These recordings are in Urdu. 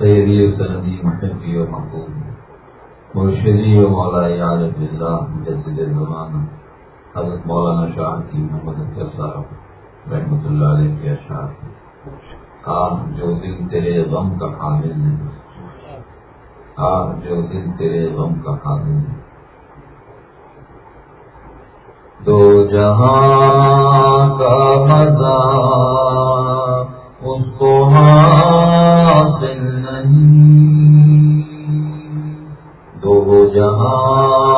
سیدی سندی محبی و محبوب مرشدی و مولا عالم اللہ جسد زمان حضرت مولانا شاہ کی محمد صاحب رحمۃ اللہ علیہ کے اشعار آپ جو دل تیرے غم کا حامل نہیں آپ جو دل تیرے غم کا حامل نہیں دو جہاں کا مزہ، اس کو ہاں حاصل نہیں۔ دو جہاں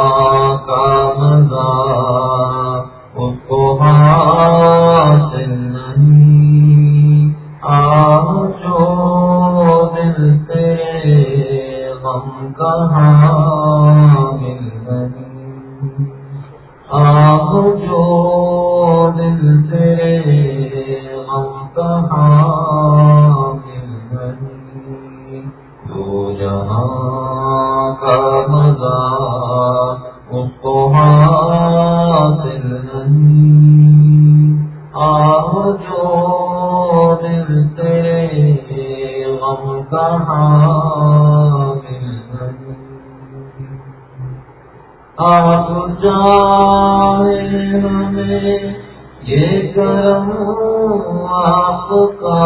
آپ جائے ہمیں، یہ کرم آپ کا،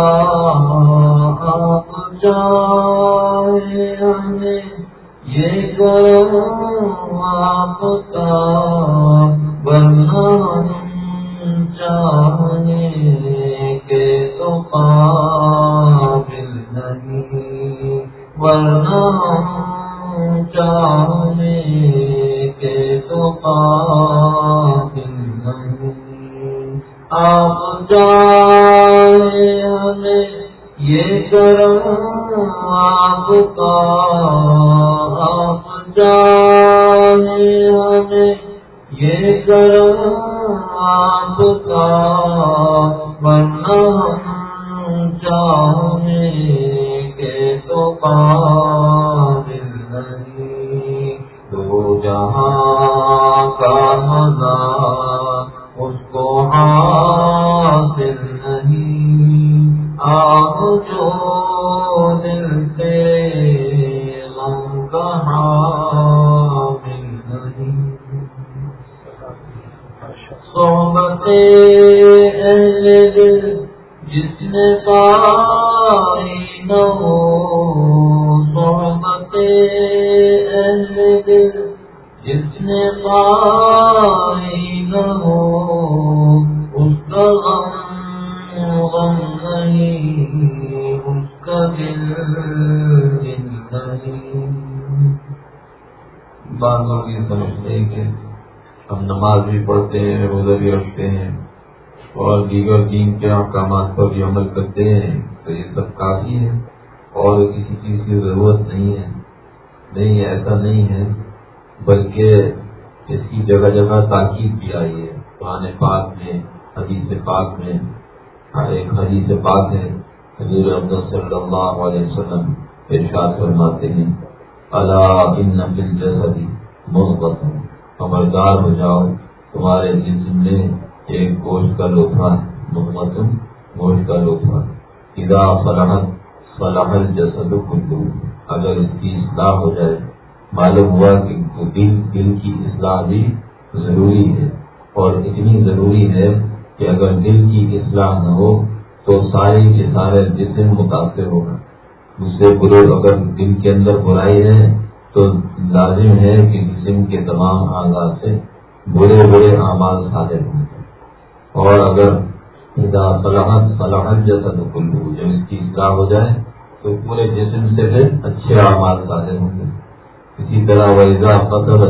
آپ جائے ہمیں، یہ کرم آپ کا ورنہ ہم کرو صحبت اہل دل جس نے پائی نہ ہو اس کا غم غم نہیں اس کا دل دل نہیں بعض لوگ یہ سمجھتے ہیں کہ ہم نماز بھی پڑھتے ہیں، روزہ بھی رکھتے ہیں اور دیگر دین کے احکامات پر بھی عمل کرتے ہیں۔ تو یہ سب کافی ہے اور کسی چیز کی ضرورت نہیں ہے۔ نہیں، ایسا نہیں ہے، بلکہ اس کی جگہ جگہ تاکید بھی آئی ہے۔ قرآن پاک میں، حدیث پاک میں ایک حدیث پاک ہے۔ حضور عبد صلی اللہ علیہ وسلم ارشاد فرماتے ہیں اللہ ان نفل جسدی مثبت ہوں خبردار ہو جاؤ، تمہارے جسم میں ایک گوشت کا لوفا محمد گوشت کا لوفا ادا فلاحت فلاح جسد کلو اگر اس کی اصلاح ہو جائے، معلوم ہوا کہ دل دل کی اصلاح بھی ضروری ہے۔ اور اتنی ضروری ہے کہ اگر دل کی اصلاح نہ ہو، تو سارے کے سارے جسم متاثر ہوگا اس سے برے اگر دل کے اندر برائی ہے، تو لازم ہے کہ جسم کے تمام آغاز سے برے برے اعمال صادر ہوں۔ گے اور اگر صلاحت صلاحت جیسا تو کلو جب اس کی اصلاح ہو جائے تو پورے جسم سے پھر اچھے اعمال صادر ہوں گے۔ اسی طرح ویزا فصل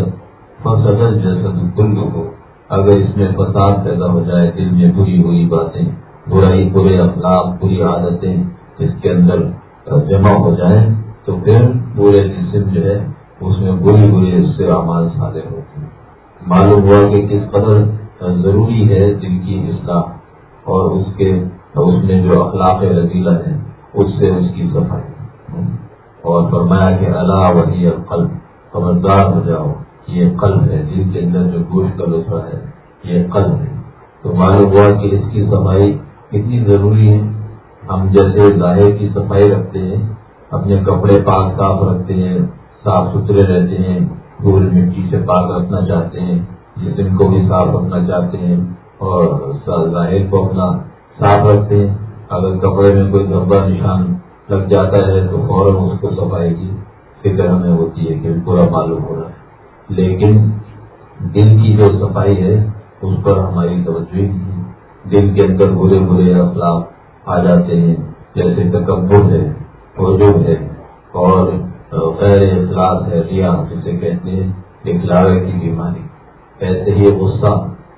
فصل جیسا تو کلو ہو اگر اس میں فساد پیدا ہو جائے، دل میں بری ہوئی باتیں، برائی، برے اخلاق، بری عادتیں اس کے اندر جمع ہو جائیں، تو پھر پورے جسم جو ہے، اس میں بری بری اس سے اعمال صادر ہوتے ہیں معلوم ہوا کہ کس قدر ضروری ہے دل کی اصلاح۔ اور اس کے اس میں جو اخلاق رضیلہ ہے اس سے اس کی صفائی۔ اور فرمایا کہ اللہ وحی قلب خبردار ہو جاؤ، یہ قلب ہے دل کے اندر جو گوشت کا لطفہ ہے، یہ قلب ہے۔ تو معلوم ہوا کہ اس کی صفائی کتنی ضروری ہے۔ ہم جیسے ظاہر کی صفائی رکھتے ہیں، اپنے کپڑے پاک صاف رکھتے ہیں، صاف ستھرے رہتے ہیں، دھول مٹی سے پاک رکھنا چاہتے ہیں، جسم کو بھی صاف رکھنا چاہتے ہیں۔ اور ظاہر کو اپنا صاف رکھتے ہیں۔ اگر کپڑے میں کوئی دھبا نشان لگ جاتا ہے تو فوراً اس کو صفائی کی فکر ہمیں ہوتی ہے کہ پورا معلوم ہو رہا ہے۔ لیکن دل کی جو صفائی ہے، اس پر ہماری توجہ نہیں۔ ہے دل کے اندر برے برے اخلاق آ جاتے ہیں، جیسے تکبر ہے وجود ہے، اور غیر اخلاق ہے ریا جسے کہتے ہیں اخلاق کی بیماری۔ ایسے ہی غصہ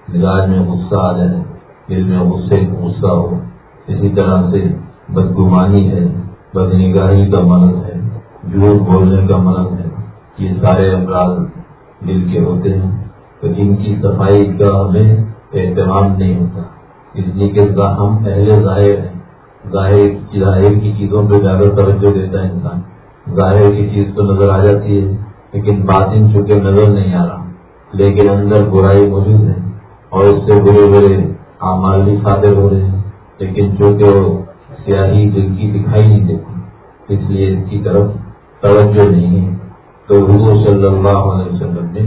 مزاج میں غصہ آ جائے، دل میں غصے غصہ ہو، اسی طرح سے بدگمانی ہے، بدنگاہی کا مرض ہے، جھوٹ بولنے کا مرض ہے، یہ سارے امراض دل کے ہوتے ہیں، تو جن کی صفائی کا ہمیں اہتمام نہیں ہوتا۔ اس لیے کہ ہم پہلے ظاہر ہیں۔ ظاہر ظاہر کی چیزوں پہ زیادہ توجہ دیتا ہے انسان۔ ظاہر کی چیز تو نظر آ جاتی ہے، لیکن باطن چونکہ نظر نہیں آ رہا، لیکن اندر برائی موجود ہے۔ اور اس سے برے برے اعمال بھی صادر ہو رہے ہیں۔ لیکن چونکہ وہ سیاہی دل کی دکھائی نہیں دیتی، اس لیے اس کی طرف توجہ نہیں ہے۔ تو حضور صلی اللہ علیہ وسلم نے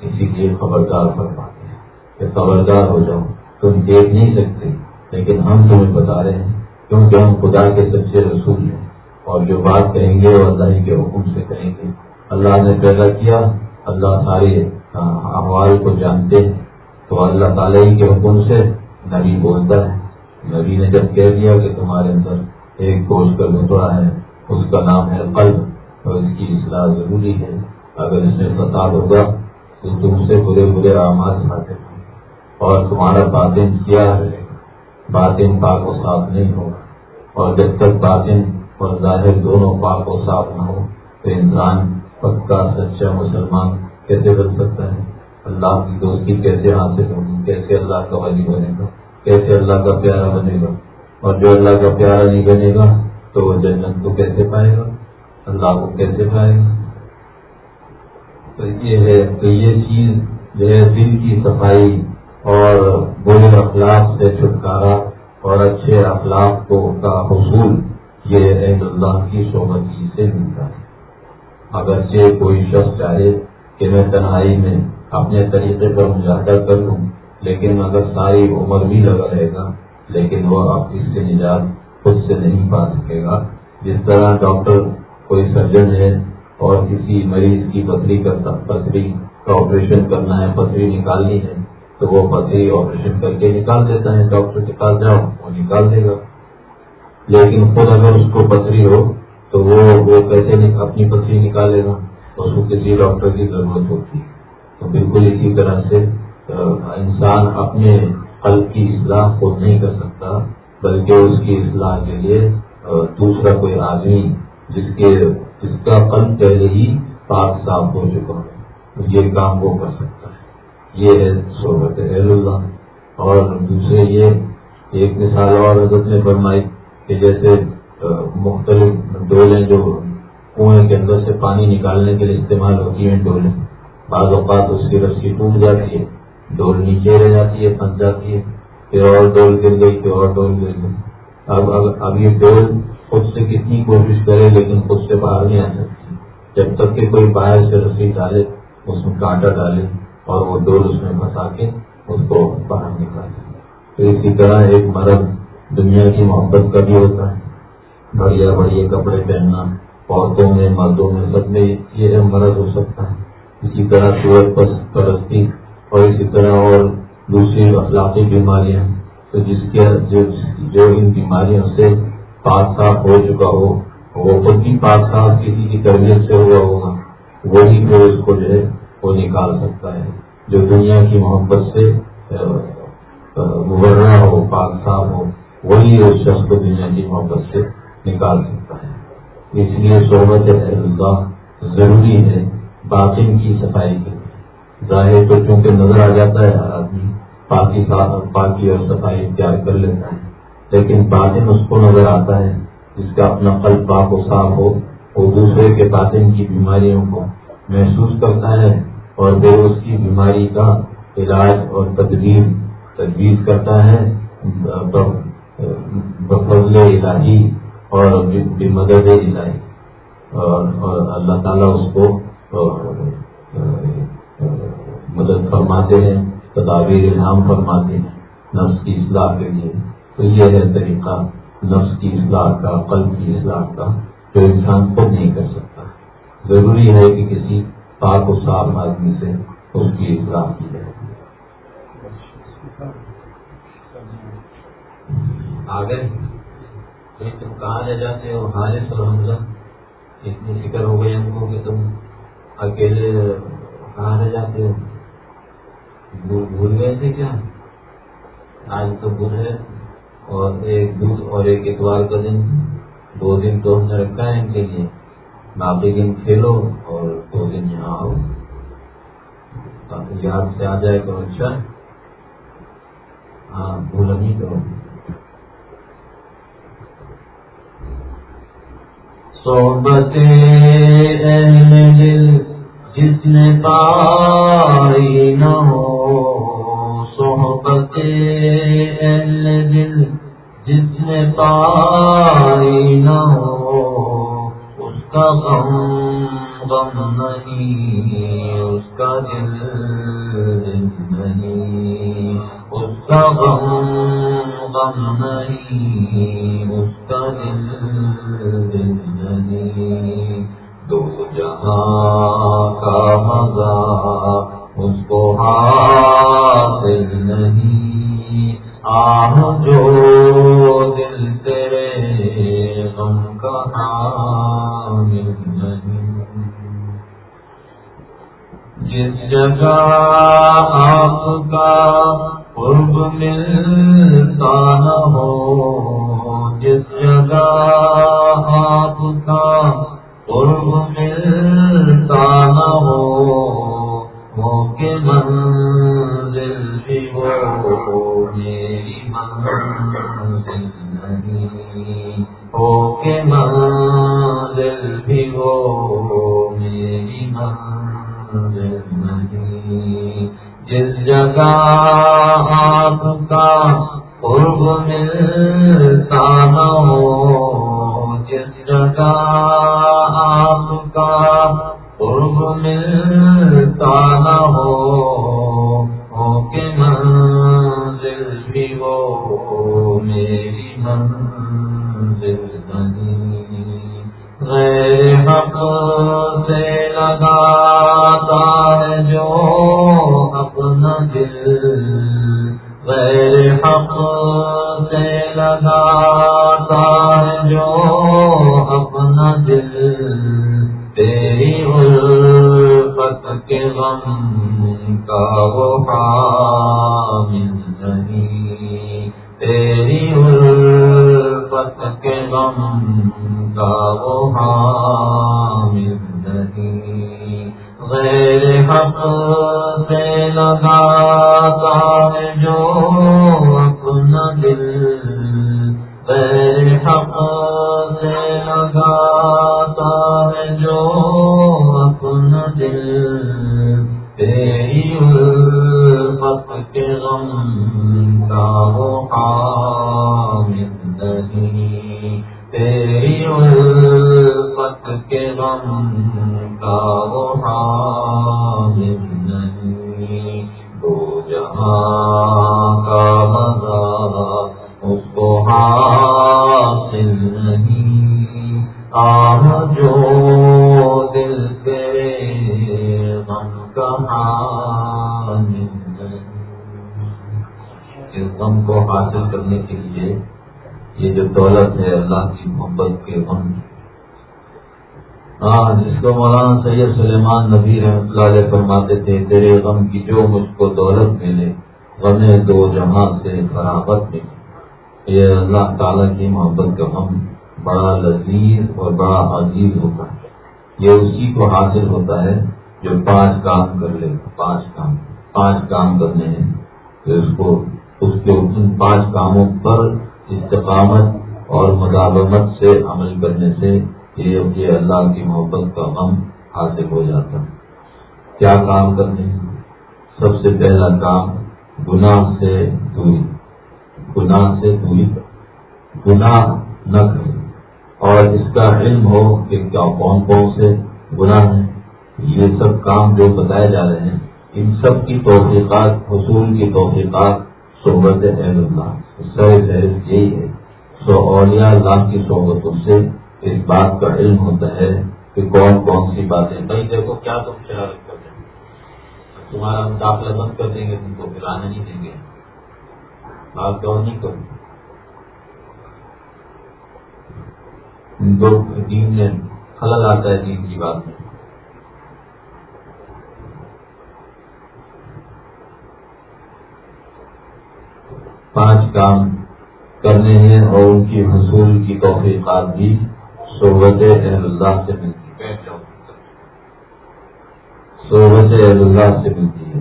اسی لیے خبردار فرماتے ہیں کہ خبردار ہو جاؤ، تم دیکھ نہیں سکتے، لیکن ہم تمہیں بتا رہے ہیں، کیونکہ ہم خدا کے سچے رسول ہیں۔ اور جو بات کہیں گے وہ اللہ کے حکم سے کہیں گے۔ اللہ نے پیدا کیا، اللہ سارے ہاں، احوال کو جانتے ہیں۔ تو اللہ تعالیٰ ہی کے حکم سے نبی بولتا ہے۔ نبی نے جب کہہ دیا کہ تمہارے اندر ایک گوشت کا لطرا ہے، اس کا نام ہے قلب اور اس کی اصلاح ضروری ہے۔ اگر اس میں فساد ہوگا تو تم سے برے برے آماد کھاتے اور تمہارا باطن کیا ہے باطن پاک و صاف نہیں ہوگا۔ اور جب تک باطن اور ظاہر دونوں پاک و صاف نہ ہو، تو انسان پکا، سچا مسلمان کیسے بن سکتا ہے؟ اللہ کی دوستی کیسے حاصل ہوگی کیسے اللہ کا ولی بنے گا، کیسے اللہ کا پیارا بنے گا۔ اور جو اللہ کا پیارا نہیں بنے گا، تو وہ جنت کو کیسے پائے گا؟ اللہ کو کیسے پائے گا؟ تو یہ ہے، تو یہ چیز جو ہے، دل کی صفائی اور برے اخلاق سے چھٹکارا اور اچھے اخلاق کو کا حصول، یہ عید اللہ کی صحبت سے ملتا ہے۔ اگرچہ کوئی شخص چاہے کہ میں تنہائی میں اپنے طریقے پر مجاہدہ کر لوں، لیکن اگر ساری عمر بھی لگا رہے گا، لیکن وہ اب اس سے نجات خود سے نہیں پا سکے گا۔ جس طرح ڈاکٹر کوئی سرجن ہے اور کسی مریض کی پتھری کا پتھری کا آپریشن کرنا ہے پتھری نکالنی ہے، تو وہ پتھری آپریشن کر کے نکال دیتا ہے۔ ڈاکٹر کے پاس جاؤ وہ نکال دے گا۔ لیکن خود اگر اس کو پتھری ہو، تو وہ وہ کیسے اپنی پتھری نکالے گا؟ اس کو کسی ڈاکٹر کی ضرورت ہوتی ہے۔ بالکل اسی طرح سے انسان اپنے قلب کی اصلاح کو نہیں کر سکتا، بلکہ اس کی اصلاح کے لیے دوسرا کوئی آدمی جس کے، جس کا قلب پہلے ہی پاک صاف ہو چکا ہو یہ کام وہ کر سکتا ہے۔ یہ ہے صحبت اہل اللہ۔ اور دوسرے یہ، ایک مثال اور حضرت نے فرمائی کہ جیسے مختلف ڈولیں جو کنویں کے اندر سے پانی نکالنے کے لیے استعمال ہوتی ہیں، ڈولیں۔ بعض اوقات اس کی رسی ٹوٹ جاتی ہے، ڈول نیچے رہ جاتی ہے، پھنس جاتی ہے، پھر اور ڈول گر گئی، پھر اور ڈول گر گئی۔ اب اب یہ ڈول خود سے کتنی کوشش کرے لیکن خود سے باہر نہیں آ سکتی۔ جب تک کہ کوئی باہر سے رسی ڈالے، اس میں کانٹا ڈالے اور وہ ڈول اس میں پھنسا کے اس کو باہر نکالے تو اسی طرح ایک مرد دنیا کی محبت کا بھی ہوتا ہے۔ بڑھیا بڑھیا کپڑے پہننا، عورتوں میں، مردوں میں، سب میں یہ مرض ہو سکتا ہے۔ اسی طرح سورج پرستی اور اسی طرح اور دوسری اخلاقی بیماریاں تو جس کے جو ان بیماریوں سے پاک صاف ہو چکا ہو، وہ خود بھی پاک صاف کسی کی تربیت سے ہوا ہوگا، وہی پھر اس کو جو ہے وہ نکال سکتا ہے۔ جو دنیا کی محبت سے ابھرنا ہو پاک صاف ہو، وہی اس شخص کو دنیا کی محبت سے نکال سکتا ہے۔ اس لیے صحبت اللہ ضروری ہے۔ باطن کی صفائی کے ظاہر تو چونکہ نظر آ جاتا ہے ہر آدمی پاکی پاکی اور صفائی اختیار کر لیتا ہے۔ لیکن باطن اس کو نظر آتا ہے جس کا اپنا قلب پاک و صاف ہو، وہ دوسرے کے باطن کی بیماریوں کو محسوس کرتا ہے اور پھر اس کی بیماری کا علاج اور تدبیر تجویز کرتا ہے۔ بفضل الہی اور مدد الہی۔ اور اللہ تعالیٰ اس کو مدد فرماتے ہیں، تدابیر انعام فرماتے ہیں، نفس کی اصلاح کے لیے۔ تو یہ ہے طریقہ نفس کی اصلاح کا، قلب کی اصلاح کا، جو انسان خود نہیں کر سکتا۔ ضروری ہے کہ کسی پاک و صاف آدمی سے اس کی اصلاح کی جائے۔ آگے تم کہاں لے جاتے ہو حالث اور حمزہ اتنی فکر ہو گئی ہم کو کہ تم اکیلے کہاں لے جاتے ہو؟ بھول گئے تھے کیا؟ آج تو بدھ ہے۔ اور ایک بدھ اور ایک اتوار کا دن۔ دو دن تو ہم نے رکھا ہے ان کے لیے۔ باقی دن کھیلو اور دو دن یہاں آؤ۔ یاد سے آ جائے تو اچھا۔ ہاں بھول نہیں کرو صحبت اہل دل جس نے پائی نہ ہو، صحبت اہل دل، جس نے پائی نہ ہو، اس کا غم غم نہیں، اس کا دل نہیں، اس کا غم غم نہیں، اس کا دل نہیں۔ دو جہاں کا مزہ اس کو حاصل نہیں۔ آہ جو دل تیرے غم کا حامل نہیں۔ جس جگہ غیر حق سے لگا اس غم کو حاصل کرنے کے لیے یہ جو دولت ہے اللہ کی محبت کے غم ہاں جس کو مولانا سید سلیمان نبی رحمۃ اللہ علیہ فرماتے تھے، تیرے غم کی جو مجھ کو دولت ملے، غم دو جہاں سے برابر ملے۔ یہ اللہ تعالیٰ کی محبت کا غم بڑا لذیذ اور بڑا عزیز ہوتا ہے۔ یہ اسی کو حاصل ہوتا ہے جو پانچ کام کر لے، پانچ کام پانچ کام کرنے ہیں۔ تو اس کو اس کے ان پانچ کاموں پر استقامت اور مداومت سے عمل کرنے سے یہ اللہ کی محبت کا غم حاصل ہو جاتا ہے۔ کیا کام کرنے ہیں؟ سب سے پہلا کام گناہ سے دوری۔ گناہ سے دوری۔ گناہ نہ کرے اور اس کا علم ہو کہ کیا کون کون سے گناہ ہیں۔ یہ سب کام جو بتائے جا رہے ہیں، ان سب کی توفیقات، حصول کی توفیقات صحبت اہل اللہ۔ سر فہرست یہی ہے۔ سو اولیاء اللہ کی صحبتوں سے اس بات کا علم ہوتا ہے کہ کون کون سی باتیں بھائی دیکھو کیا تم شرارت کر دیں تمہارا ہم داخلہ بند کر دیں گے، تم کو پلانے نہیں دیں گے۔ بات کون نہیں کروں۔ دین میں خلل آتا ہے دین کی بات میں۔ پانچ کام کرنے ہیں اور ان کی حصول کی توفیقات بھی صحبت اہل اللہ سے ملتی ہے۔ صحبت اہل اللہ سے ملتی ہے۔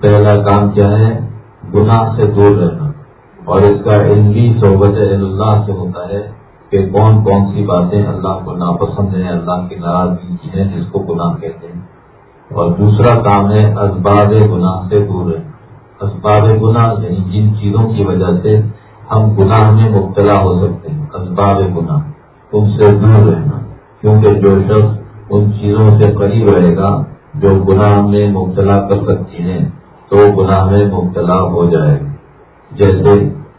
پہلا کام کیا ہے؟ گناہ سے دور رہنا۔ اور اس کا علم بھی صحبت اہل اللہ سے ہوتا ہے کہ کون کون سی باتیں اللہ کو ناپسند ہیں، اللہ کی ناراضگی کی ہیں، جس کو گناہ کہتے ہیں۔ اور دوسرا کام ہے اسباب گناہ سے دور رہنا۔ اسباب گناہ یعنی جن چیزوں کی وجہ سے ہم گناہ میں مبتلا ہو سکتے ہیں، اسباب گناہ۔ ان سے دور رہنا، کیونکہ جو شخص ان چیزوں سے قریب رہے گا، جو گناہ میں مبتلا کر سکتی ہیں، تو گناہ میں مبتلا ہو جائے گا۔ جیسے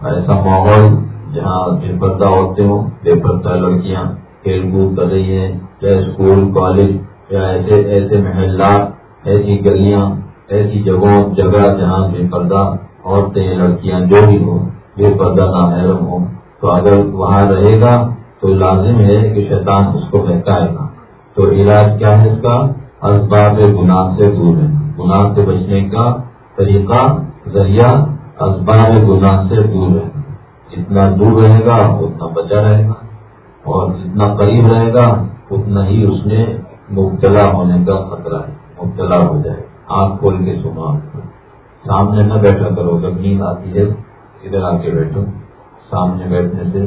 ایسا ماحول جہاں بے پردہ ہوتے ہوں، بے پردہ لڑکیاں، کھیل کود کر رہی ہیں، یا اسکول، کالج، یا ایسے ایسے محلات، ایسی گلیاں ایسی جگہوں، جگہ جہاں بے پردہ، عورتیں، لڑکیاں جو بھی ہوں بے پردہ نامحرم ہوں، تو اگر وہاں رہے گا، تو لازم ہے کہ شیطان اس کو بہتائے گا تو علاج کیا ہے اس کا؟ اسباب گناہ سے دور ہے گناہ سے بچنے کا طریقہ، ذریعہ اسباب گناہ سے دور ہے جتنا دور رہے گا، اتنا بچا رہے گا۔ اور جتنا قریب رہے گا، اتنا ہی اس میں مبتلا ہونے کا خطرہ ہے، مبتلا ہو جائے گا۔ آنکھ کھول کے سنو سامنے نہ بیٹھا کرو، جب نیند آتی ہے، ادھر آ کے بیٹھو۔ سامنے بیٹھنے سے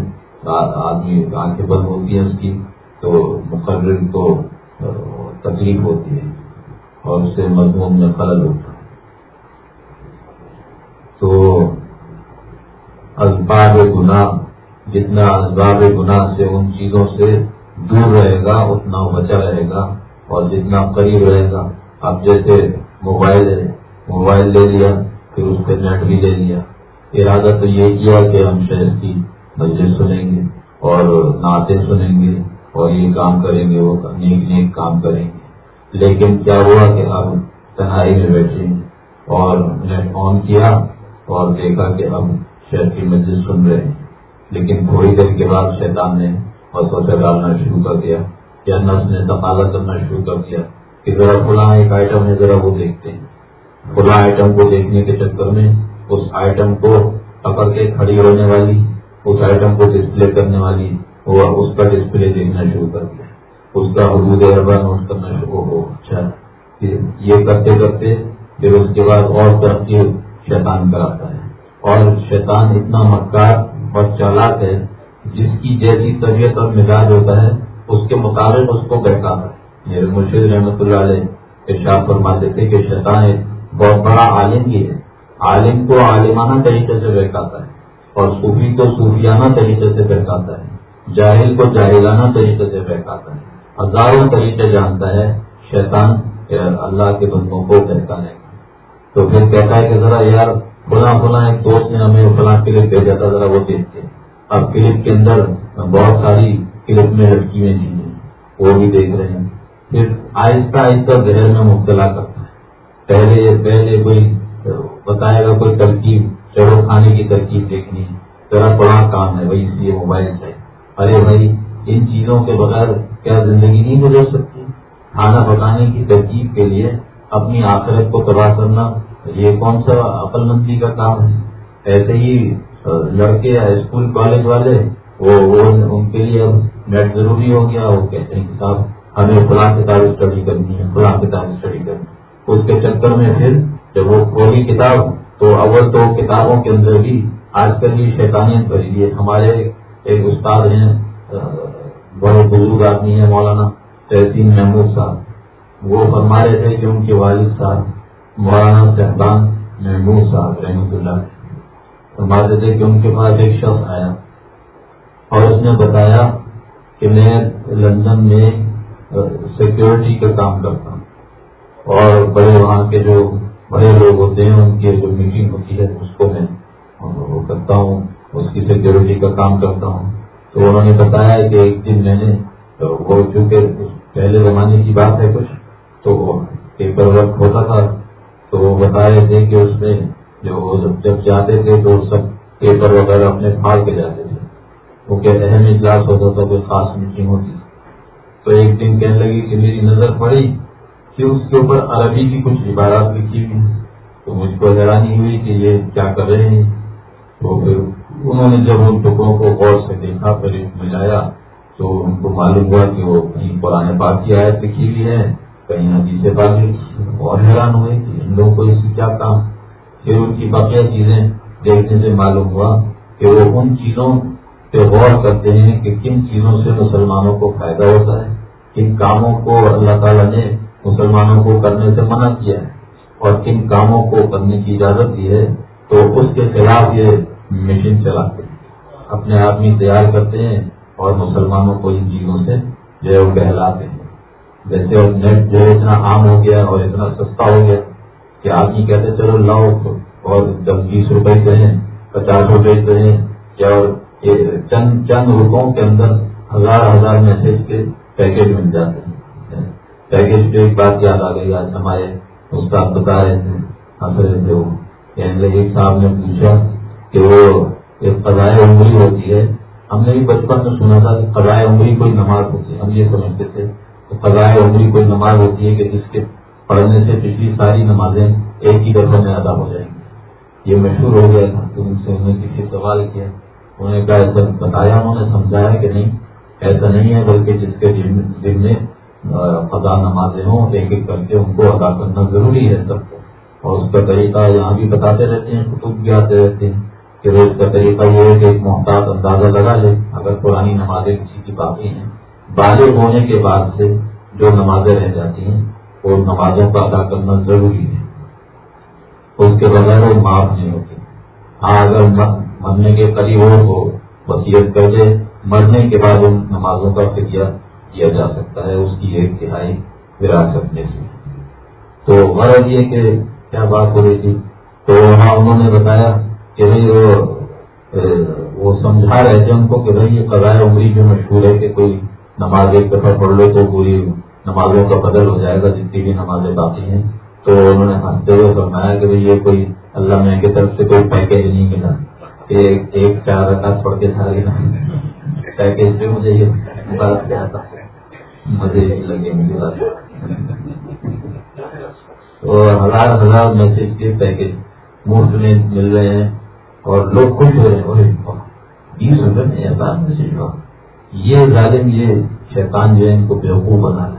آدمی آنکھیں بند ہوتی ہے اس کی، تو مقرر کو تکلیف ہوتی ہے اور اس سے مضمون میں خلل ہوتا ہے۔ تو اسباب گناہ، جتنا اسباب گناہ سے ان چیزوں سے دور رہے گا، اتنا بچا رہے گا اور جتنا قریب رہے گا۔ اب جیسے موبائل ہے۔ موبائل لے لیا، پھر اس پہ نیٹ بھی لے لیا۔ ارادہ تو یہ کیا کہ ہم شہر کی مسجد سنیں گے اور نعتیں سنیں گے اور یہ کام کریں گے، وہ نیک نیک کام کریں گے۔ لیکن کیا ہوا کہ اب تنہائی میں بیٹھے اور نیٹ آن کیا اور دیکھا کہ اب شہر کی مسجد سن رہے ہیں۔ لیکن تھوڑی دیر کے بعد شیطان نے اور سوچا ڈالنا شروع کر دیا۔ یا نرس نے تقاضا کرنا شروع کر دیا۔ کہ ذرا کھلا ایک آئٹم ہے، ذرا وہ دیکھتے ہیں۔ کھلا آئٹم کو دیکھنے کے چکر میں اس آئٹم کو پکڑ کے کھڑی ہونے والی، اس آئٹم کو ڈسپلے کرنے والی، وہ اس کا ڈسپلے دیکھنا شروع کر دیا اس کا حدود اربا نوٹ کرنا شروع ہو۔ اچھا یہ کرتے کرتے پھر اس کے بعد اور ترقی شیطان کراتا ہے۔ اور شیطان اتنا مکار اور چالاک ہے، جس کی جیسی طبیعت اور مزاج ہوتا ہے، اس کے مطابق اس کو بہتاتا ہے۔ میرے مرشد رحمۃ اللہ علیہ ارشاد فرماتے تھے کہ شیطان بہت بڑا عالم بھی ہے۔ عالم کو عالمانہ طریقے سے بہتاتا ہے اور صوفی کو صوفیانہ طریقے سے بہتاتا ہے۔ جاہل کو جاہلانہ طریقے سے بہتاتا ہے۔ ہزاروں طریقے جانتا ہے۔ شیطان اللہ کے بندوں کو بہتانے کا تو پھر کہتا ہے کہ ذرا یار فلاں فلاں ایک دوست نے ہمیں فلاں کلپ بھیجا تھا، ذرا وہ دیکھتے اب کلپ کے اندر بہت ساری کلپ میں لڑکی میں جی وہ بھی دیکھ رہے ہیں۔ پھر آہستہ آہستہ ذہن میں مبتلا کرتا ہے۔ پہلے پہلے کوئی بتائے گا کوئی ترکیب چڑو کھانے کی ترکیب دیکھنی ہے۔ ذرا بڑا کام ہے بھائی، اس لیے موبائل چاہیے۔ ارے بھائی، ان چیزوں کے بغیر کیا زندگی نہیں گزر سکتی؟ کھانا پکانے کی ترکیب کے لیے اپنی آخرت کو تباہ کرنا یہ کون سا عقل مندی کا کام ہے؟ ایسے ہی لڑکے یا اسکول، کالج والے وہ ان کے لیے اب نیٹ ضروری ہو گیا، وہ کہتے ہیں کتاب۔ ہمیں فلاں کتاب اسٹڈی کرنی ہے فلاں کتاب اسٹڈی کرنی۔ اس کے چکر میں پھر جب وہ کھولی کتاب، تو اول تو کتابوں کے اندر بھی آج کل یہ شیطانیت بھری ہے۔ ہمارے ایک استاد ہیں بڑے بزرگ آدمی ہیں، مولانا تحسین محمود صاحب۔ وہ فرما رہے تھے کہ ان کے والد صاحب، مولانا صاحبان محمود صاحب رحمۃ اللہ فرماتے تھے کہ ان کے پاس ایک شخص آیا اور اس نے بتایا کہ میں لندن میں سیکورٹی کا کام کرتا ہوں۔ اور بڑے وہاں کے جو بڑے لوگ ہوتے ہیں، ان کی جو میٹنگ ہوتی ہے، اس کو میں وہ کرتا ہوں، اس کی سیکورٹی کا کام کرتا ہوں۔ تو انہوں نے بتایا کہ ایک دن میں نے وہ چونکہ پہلے زمانے کی بات ہے کچھ، تو پیپر ورک ہوتا تھا۔ تو وہ بتا رہے تھے کہ اس میں جو جب جاتے تھے، تو سب پیپر وغیرہ اپنے پھاڑ کے جاتے تھے۔ وہ کہ اہم اجلاس ہوتا تھا، کوئی خاص میٹنگ ہوتی تو ایک دن کہنے لگی کہ میری نظر پڑی کہ اس کے اوپر عربی کی کچھ عبارات لکھی ہوئی تو مجھ کو حیرانی ہوئی کہ یہ کیا کر رہے ہیں۔ تو پھر انہوں نے جب ان ٹکڑوں کو غور سے دیکھا، پھر ملایا تو ان کو معلوم ہوا کہ وہ کہیں پرانے پاک کی آیت لکھی ہوئی ہے، کہیں ندی سے بات لکھی اور حیران ہوئے کہ ان لوگوں کو اس سے کیا کام۔ پھر ان کی باقی چیزیں دیکھنے سے معلوم ہوا کہ وہ ان چیزوں پہ غور کرتے ہیں کہ کن چیزوں سے مسلمانوں کو فائدہ ہوتا ہے، کن کاموں کو اللہ تعالیٰ نے مسلمانوں کو کرنے سے منع کیا ہے اور کن کاموں کو کرنے کی اجازت دی ہے، تو اس کے خلاف یہ مشین چلاتے ہیں۔ اپنے آدمی تیار کرتے ہیں اور مسلمانوں کو ان چیزوں سے جو ہے وہ بہلاتے ہیں۔ جیسے نیٹ جو اتنا عام ہو گیا اور اتنا سستا ہو گیا کہ آدمی کہتے چلو لاؤ اور دس بیس روپئے سے پچاس روپئے سے یا چند چند روپوں کے اندر ہزار ہزار میسج کے پیکج مل جاتے ہیں۔ پیکج پہ ایک بات یاد آ گئی، آج ہمارے استاد بتا رہے تھے، ہنس رہے تھے وہ۔ ایک صاحب نے پوچھا کہ وہ ایک قضائے عمری ہوتی ہے۔ ہم نے بھی بچپن میں سنا تھا کہ قضائے عمری کوئی نماز ہوتی ہے، ہم یہ سمجھتے تھے کہ قضائے عمری کوئی نماز ہوتی ہے کہ جس کے پڑھنے سے پچھلی ساری نمازیں ایک ہی دفعہ میں ادا ہو جائیں گی۔ یہ مشہور ہو گیا تھا تو ان سے انہوں نے کسی سوال کیا۔ انہوں نے کہا، ایسا بتایا انہوں نے، سمجھایا کہ نہیں، ایسا نہیں ہے، بلکہ جس کے دن میں خدا نمازیں ہوں ایک ایک کر کے ان کو ادا کرنا ضروری ہے سب کو۔ اور اس کا طریقہ یہاں بھی بتاتے رہتے ہیں، کتب بھی آتے رہتے ہیں کہ روز کا طریقہ یہ ہے کہ ایک محتاط اندازہ لگا لے۔ اگر پرانی نمازیں کسی کی باقی ہیں، بالغ ہونے کے بعد سے جو نمازیں رہ جاتی ہیں، وہ نمازوں کا ادا کرنا ضروری ہے۔ اس کے بغیر وہ معاف نہیں ہوتی۔ ہاں اگر مرنے کے قریب ہو تو وسیعت کر دے۔ مرنے کے بعد ان نمازوں کا فکر کیا جا سکتا ہے، اس کی ایک تہائی وراثت میں سے۔ تو غرض یہ کہ کیا بات ہو رہی تھی؟ تو وہاں انہوں نے بتایا کہ بھائی وہ سمجھا رہے تھے ان کو کہ بھائی یہ قضائے عمری جو مشہور ہے کہ کوئی نماز ایک دفعہ پڑھ لو تو پوری نمازوں کا بدل ہو جائے گا، جتنی بھی نمازیں باقی ہیں۔ تو انہوں نے ہنستے ہوئے فرمایا کہ بھائی یہ کوئی اللہ میں کی طرف سے کوئی پیکیج نہیں ملا۔ ایک ایک چار رکعت پڑھ کے سارے پیکیج پہ مجھے یہ بات کیا تھا۔ مزے لگے مجھے تو ہزار ہزار میسج کے پیکج مفت میں مل رہے ہیں اور لوگ خوش ہو رہے ہیں۔ بیس روپئے میں ہزار میسج ہوا۔ یہ ظالم، یہ شیطان جو ہے، ان کو بیوقوف بنا ہے۔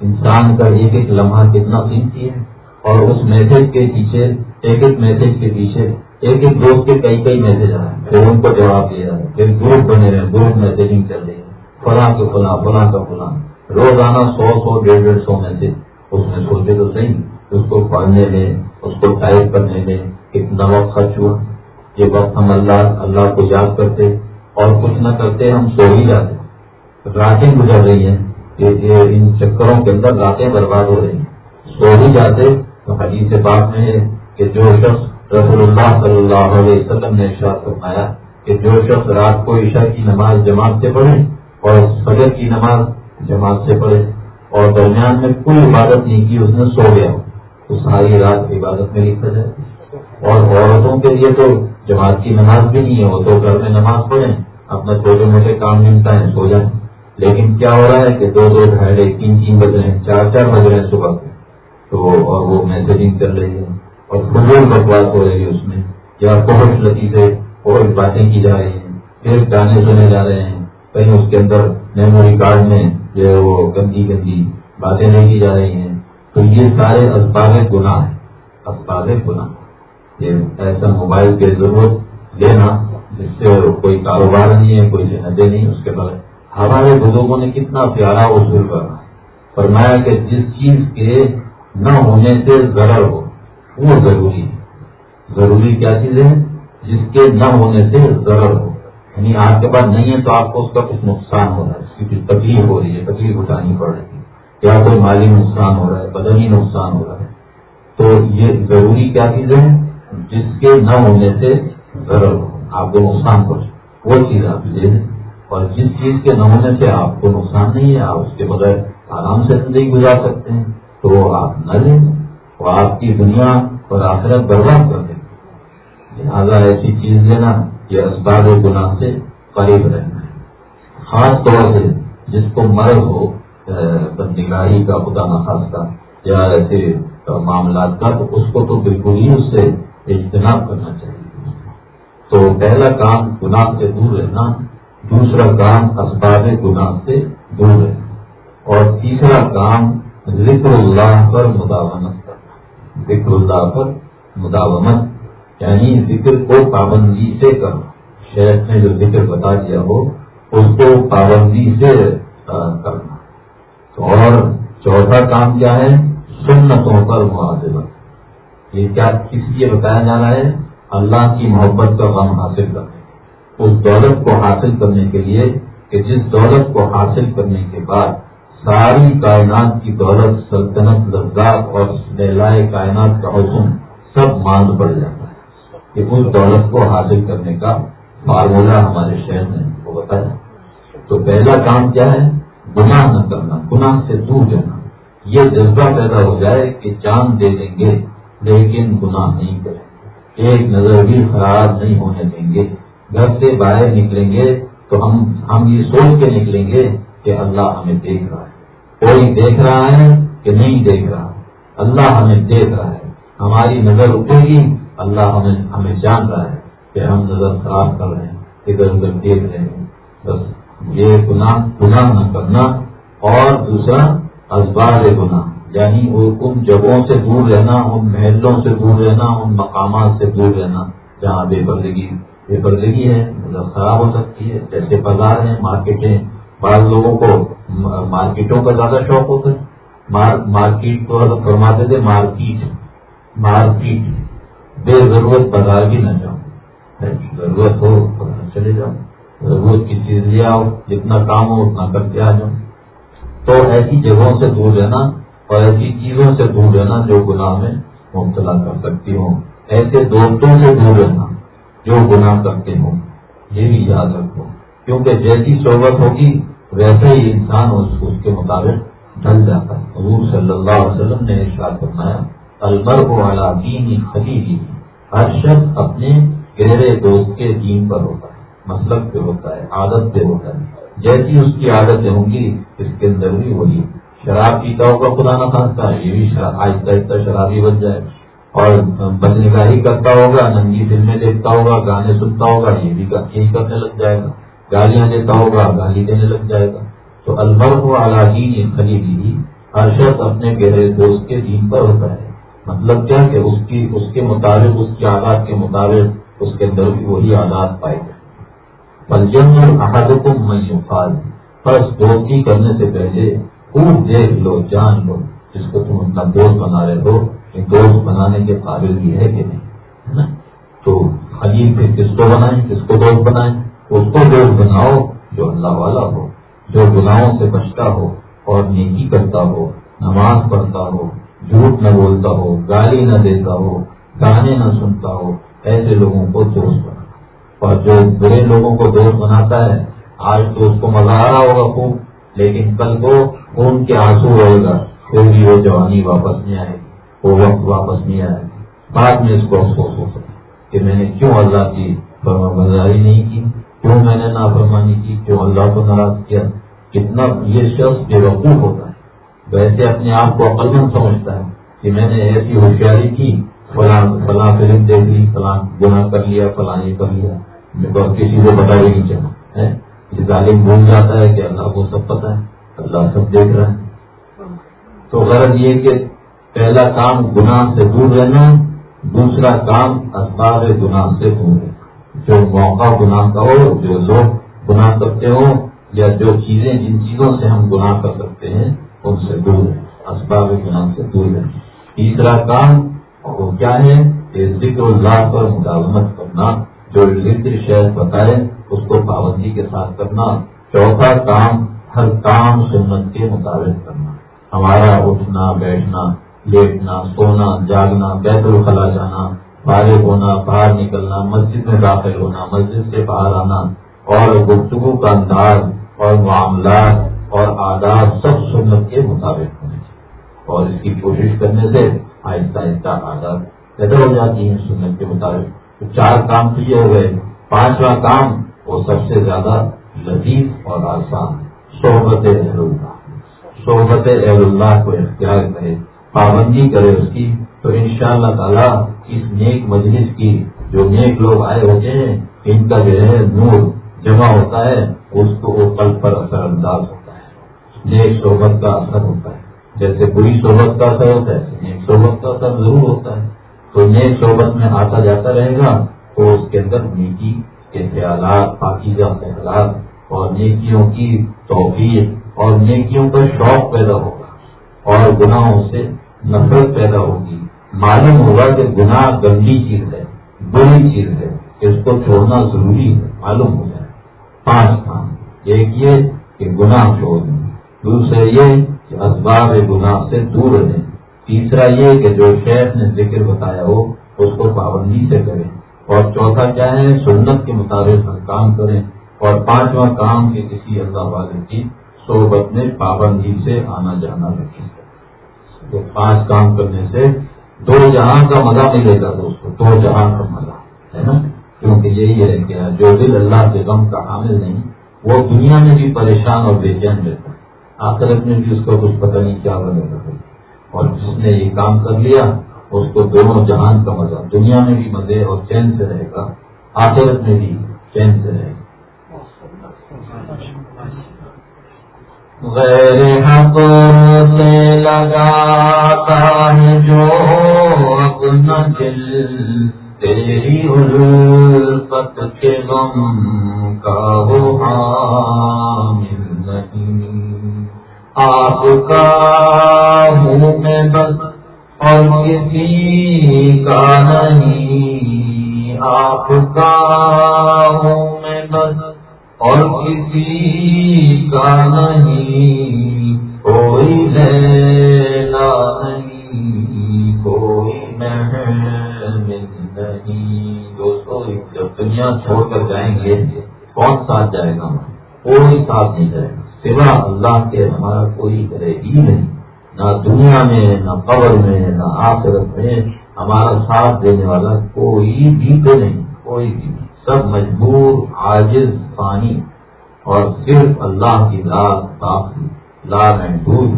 انسان کا ایک ایک لمحہ کتنا قیمتی ہے۔ اور اس میسج کے پیچھے، ایک ایک میسج کے پیچھے ایک ایک دوست کے کئی کئی میسج آ رہے ہیں۔ پھر ان کو جواب دیا ہے۔ پھر گروپ بنے رہے گروپ میسجنگ چل رہی ہے۔ فلاں کے فلاں فلاں کا فلاں۔ روزانہ سو سو، ڈیڑھ ڈیڑھ سو میسج۔ اس میں سوچے تو صحیح۔ اس کو پڑھنے میں اس کو ٹائپ کرنے میں کتنا وقت خرچ ہوا؟ یہ وقت ہم اللہ اللہ کو یاد کرتے اور کچھ نہ کرتے ہم سو ہی جاتے۔ راتیں گزر رہی ہیں۔ کہ ان چکروں کے اندر راتیں برباد ہو رہی ہیں۔ سو ہی جاتے تو حدیث سے بات میں ہے کہ جو شخص رسول اللہ صلی اللہ علیہ وسلم نے ارشاد فرمایا کہ جو شخص رات کو عشاء کی نماز جماعت سے پڑھے اور فجر کی نماز جماعت سے پڑھے اور درمیان میں کوئی عبادت نہیں کی، اس نے سو گیا۔ تو ساری رات عبادت میں لکھا جائے اور عورتوں کے لیے تو جماعت کی نماز بھی نہیں ہے، وہ تو گھر میں نماز پڑھیں، اپنا چھوٹے موٹے کام نمٹا ہے، سو جائیں۔ لیکن کیا ہو رہا ہے کہ دو دو ڈھائی تین تین بج رہے ہیں، چار چار بج رہے ہیں صبح کے۔ تو اور وہ میسجنگ چل رہی ہے۔ اور فضول بکواس ہو رہی ہے اس میں یا بہت لطیفے اور باتیں کی جا رہی ہیں، پھر گانے سنے جا رہے ہیں۔ کہیں اس کے اندر میموری کارڈ میں جو ہے وہ گندی گندی باتیں نہیں کی جا رہی ہیں۔ تو یہ سارے اسباب گناہ ہیں۔ اسباب گناہ یہ ایسا موبائل کی ضرورت لینا جس سے کوئی کاروبار نہیں ہے، کوئی جہدے نہیں، اس کے بعد ہمارے بزرگوں نے کتنا پیارا اصول کرنا فرمایا کہ جس چیز کے نہ ہونے سے ضرر ہو وہ ضروری ہے۔ ضروری کیا چیز ہے جس کے نہ ہونے سے ضرر ہو۔ یعنی آپ کے پاس نہیں ہے تو آپ کو اس کا کچھ نقصان ہو رہا ہے۔ اس کی کچھ تکلیف ہو رہی ہے، تکلیف اٹھانی پڑ رہی ہے۔ یا کوئی مالی نقصان ہو رہا ہے، بدنی نقصان ہو رہا ہے۔ تو یہ ضروری کیا چیز ہے جس کے نہ ہونے سے ضرور ہو۔ آپ کو نقصان پہنچے وہ چیز آپ لے لیں۔ اور جس چیز کے نہ ہونے سے آپ کو نقصان نہیں ہے، آپ اس کے بغیر آرام سے زندگی گزار سکتے ہیں۔ تو وہ آپ نہ لیں۔ وہ آپ کی دنیا اور آخرت برباد کر دیں۔ لہٰذا ایسی چیز لینا یہ اسباب گناہ سے قریب رہنا ہے۔ خاص طور سے جس کو مرض ہو بندگاہی کا، خدا نخواستہ، یا ایسے معاملات کا، تو اس کو تو بالکل ہی اس سے اجتناب کرنا چاہیے۔ تو پہلا کام گناہ سے دور رہنا، دوسرا کام اسباب گناہ سے دور رہنا، اور تیسرا کام ذکر اللہ پر مداومت۔ کرنا ذکر اللہ پر مداومت یعنی ذکر کو پابندی سے کرنا شہر نے جو ذکر بتا دیا ہو اس کو پابندی سے کرنا۔ اور چوتھا کام کیا ہے؟ سنتوں پر محاذمت یہ کیا کس لیے بتایا جا رہا ہے؟ اللہ کی محبت کا غم حاصل کرنے اس دولت کو حاصل کرنے کے لیے کہ جس دولت کو حاصل کرنے کے بعد ساری کائنات کی دولت، سلطنت لذات اور لہلائے کائنات کا حسن سب ماند پڑ جاتا ہے۔ کہ اس دولت کو حاصل کرنے کا فارمولہ ہمارے شہر نے وہ بتایا۔ تو پہلا کام کیا ہے؟ گناہ نہ کرنا، گناہ سے دور جانا۔ یہ جذبہ پیدا ہو جائے کہ جان دے دیں گے، لیکن گناہ نہیں کریں گے۔ ایک نظر بھی خراب نہیں ہونے دیں گے۔ گھر سے باہر نکلیں گے تو ہم ہم یہ سوچ کے نکلیں گے کہ اللہ ہمیں دیکھ رہا ہے۔ کوئی دیکھ رہا ہے کہ نہیں دیکھ رہا۔ اللہ ہمیں دیکھ رہا ہے۔ ہماری نظر اٹھے گی۔ اللہ ہمیں ہمیں جان رہا ہے کہ ہم نظر خراب کر رہے ہیں، ادھر ادھر دیکھ رہے ہیں۔ بس یہ گناہ گناہ نہ کرنا۔ اور دوسرا، ازبار گناہ۔ یعنی ان جگہوں سے دور رہنا، ان محلوں سے دور رہنا، ان مقامات سے دور رہنا جہاں بے پردگی بے پردگی ہے مطلب خراب ہو سکتی ہے۔ جیسے بازار ہیں، مارکیٹیں۔ بعض لوگوں کو مارکیٹوں کا زیادہ شوق ہوتا ہے۔ مارکیٹ کو فرماتے تھے، مارکیٹ مارکیٹ، بے ضرورت بازار بھی نہ جاؤ۔ ضرورت ہو چلے جاؤ۔ ضرورت کی چیز لے آؤ، جتنا کام ہو، اتنا کر کے آ جاؤ۔ تو ایسی جگہوں سے دور رہنا اور ایسی چیزوں سے دور رہنا جو گناہ میں مبتلا کر سکتی ہوں۔ ایسے دوستوں سے دور رہنا جو گناہ کرتے ہوں۔ یہ بھی یاد رکھو، کیونکہ جیسی صحبت ہوگی ویسے ہی انسان اس کے مطابق ڈھل جاتا ہے۔ حضور صلی اللہ علیہ وسلم نے ارشاد فرمایا البر کو دین خلیدی ہر شخص اپنے گہرے دوست کے دین پر ہوتا ہے مطلب پہ ہوتا ہے، عادت پہ ہوتا ہے۔ جیسی اس کی عادتیں ہوں گی، اس کے اندر بھی وہی شراب پیتا ہوگا، خدا نہ خانتا ہے یہ بھی آہستہ آہستہ شرابی بن جائے۔ اور نگاہی کرتا ہوگا، ننگی فلمیں دیکھتا ہوگا، گانے سنتا ہوگا، یہ بھی یہی کرنے لگ جائے گا۔ گالیاں دیتا ہوگا، گالی دینے لگ جائے گا۔ تو البر کو دین خلیدی ہر شخص اپنے گہرے دوست کے دین پر ہوتا ہے۔ مطلب کیا کہ اس کی، اس کے مطابق، اس کی عادات کے مطابق اس کے اندر بھی وہی آدات پائے گئے پنجم اور احاطوں کو میں فرض دوستی کرنے سے پہلے خوب دیکھ لو، جان لو جس کو تم اپنا دوست بنا رہے ہو دوست بنانے کے قابل بھی ہے کہ نہیں تو خلیل پھر کس کو بنائیں، کس کو دوست بنائیں؟ اس کو دوست بناؤ جو اللہ والا ہو، جو گناہوں سے بچتا ہو اور نیکی کرتا ہو، نماز پڑھتا ہو، جھوٹ نہ بولتا ہو، گالی نہ دیتا ہو، گانے نہ سنتا ہو، ایسے لوگوں کو دوست بنا اور جو برے لوگوں کو دوست بناتا ہے، آج تو اس کو مزہ آ رہا ہوگا خوب، لیکن کل کو خون کے آنسو رہے گا، پھر بھی وہ جوانی واپس نہیں آئے گی، وہ وقت واپس نہیں آیا بعد میں اس کو افسوس ہو سکتا کہ میں نے کیوں اللہ کی فرما برداری نہیں کی؟ کیوں میں نے نافرمانی کی؟ کیوں اللہ کو ناراض کیا؟ کتنا یہ شخص بے وقوف ہوتا ہے۔ ویسے اپنے آپ کو عقل سمجھتا ہے کہ میں نے ایسی ہوشیاری کی، فلاں فلاں فلم دیکھ لی فلاں گناہ کر لیا، فلاں یہ کر لیا۔ تو کسی کو بتا ہی نہیں چلا یہ ظالم بھول جاتا ہے کہ اللہ کو سب پتا ہے، اللہ سب دیکھ رہا ہے۔ تو غرض یہ کہ پہلا کام گناہ سے دور رہنا، دوسرا کام اسباب گناہ سے دور رہنا۔ جو موقع گناہ کا ہو جو لوگ گناہ کرتے ہو یا جو چیزیں جن چیزوں سے ہم گناہ کر سکتے ہیں، ان سے دور رہیں، اسباب گناہ سے دور رہیں۔ تیسرا کام وہ کیا ہے؟ کہ ذکر اللہ پر مداومت کرنا، جو ذکر شہر بتائے، اس کو پابندی کے ساتھ کرنا۔ چوتھا کام، ہر کام سنت کے مطابق کرنا۔ ہمارا اٹھنا، بیٹھنا، لیٹنا، سونا، جاگنا، بیت الخلا جانا فارغ ہونا، باہر نکلنا، مسجد میں داخل ہونا، مسجد سے باہر آنا، اور گفتگو کا انداز اور معاملات اور آداب سب سنت کے مطابق ہونے چاہیے۔ اور اس کی کوشش کرنے سے آہستہ آہستہ آداب پیدا ہو جاتی ہیں سنت کے مطابق۔ تو چار کام تو یہ ہو گئے۔ پانچواں کام، وہ سب سے زیادہ لذیذ اور آسان، صحبت اہل اللہ۔ صحبت اہل اللہ کو اختیار کرے، پابندی کرے اس کی۔ تو ان شاء اللہ تعالیٰ اس نیک مجلس کی جو نیک لوگ آئے ہوتے ہیں، ان کا جو ہے نور جمع ہوتا ہے، اس کو وہ قلب پر اثر انداز ہوتا ہے۔ نیک صحبت کا اثر ہوتا ہے۔ جیسے بری صحبت کا اثر ہوتا ہے نیک صحبت کا اثر ضرور ہوتا ہے۔ تو نیک صحبت میں آتا جاتا رہے گا تو اس کے اندر نیکی کے خیالات، پاکیزہ خیالات اور نیکیوں کی توفیق اور نیکیوں کا شوق پیدا ہوگا اور گناہوں سے نفرت پیدا ہوگی۔ معلوم ہوگا کہ گناہ گندی چیز ہے، بری چیز ہے، اس کو چھوڑنا ضروری ہے، معلوم ہو جائے۔ پانچ کام، ایک یہ کہ گناہ چھوڑ دیں دوسرے یہ کہ اسباب گناہ سے دور رہیں تیسرا یہ کہ جو شیخ نے ذکر بتایا ہو، اس کو پابندی سے کریں۔ اور چوتھا کیا ہے، سنت کے مطابق ہم کام کریں۔ اور پانچواں کام کے کسی اللہ والے کی صحبت میں پابندی سے آنا جانا رکھیں۔ تو پانچ کام کرنے سے دو جہاں کا مزہ ملے گا دوستوں دو جہاں کا مزہ، ہے نا؟ کیونکہ یہی ہے کہ جو دل اللہ کے غم کا حامل نہیں، وہ دنیا میں بھی پریشان اور بے چین رہتا ہے۔ آخرت میں بھی اس کو کچھ پتہ نہیں کیا بنے گا اور جس نے یہ کام کر لیا، اس کو دونوں جہان کا مزہ، دنیا میں بھی مزے اور چین سے رہے گا، آخرت میں بھی چین سے رہے گا۔ غیر حق سے لگاتا ہے جو اپنا دل، تیری الفت کے غم کا وہ حامل نہیں۔ آپ کا ہوں میں بس اور کسی کا نہیں، آپ کا ہوں میں بس اور کسی کا نہیں، کوئی لینا نہیں، کوئی نہیں۔ دوستو جب دنیا چھوڑ کر جائیں گے، کون ساتھ جائے گا؟ کوئی ساتھ نہیں جائے گا۔ سوا اللہ کے ہمارا کوئی کرے ہی نہیں۔ نہ دنیا میں، نہ قبر میں، نہ آخرت میں ہمارا ساتھ دینے والا کوئی بھی تو نہیں، کوئی بھی نہیں۔ سب مجبور، عاجز پانی اور صرف اللہ کی ذات باقی لا محدود،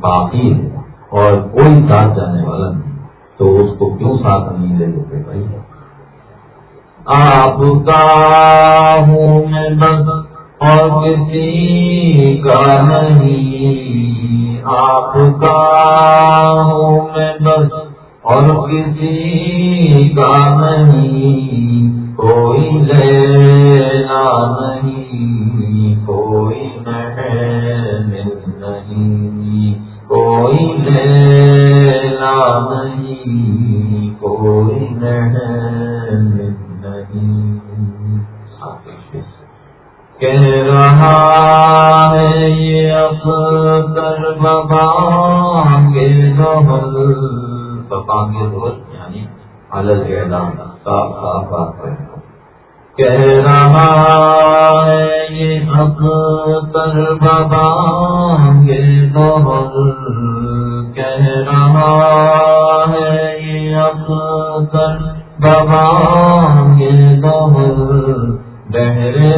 باقی ہے اور کوئی ساتھ جانے والا نہیں۔ تو اس کو کیوں ساتھ نہیں لے لیتے بھائی؟ آپ کا ہوں میں بس اور کسی کا نہیں۔ آپ کا ہوں میں بس اور کسی کا نہیں۔ کوئی لینا نہیں، کوئی نہیں، کوئی لینا نہیں، کوئی نہیں۔ کہہ رہا ہے یہ اب کر بابا کے دوست بابا کے دوست یعنی الگ اعلان، صاف صاف بات ہے کہہ رہا ہے یہ حق تر بابا گے بہت کہہ رہا ہے یہ حق تر بابا گے بہت بہرے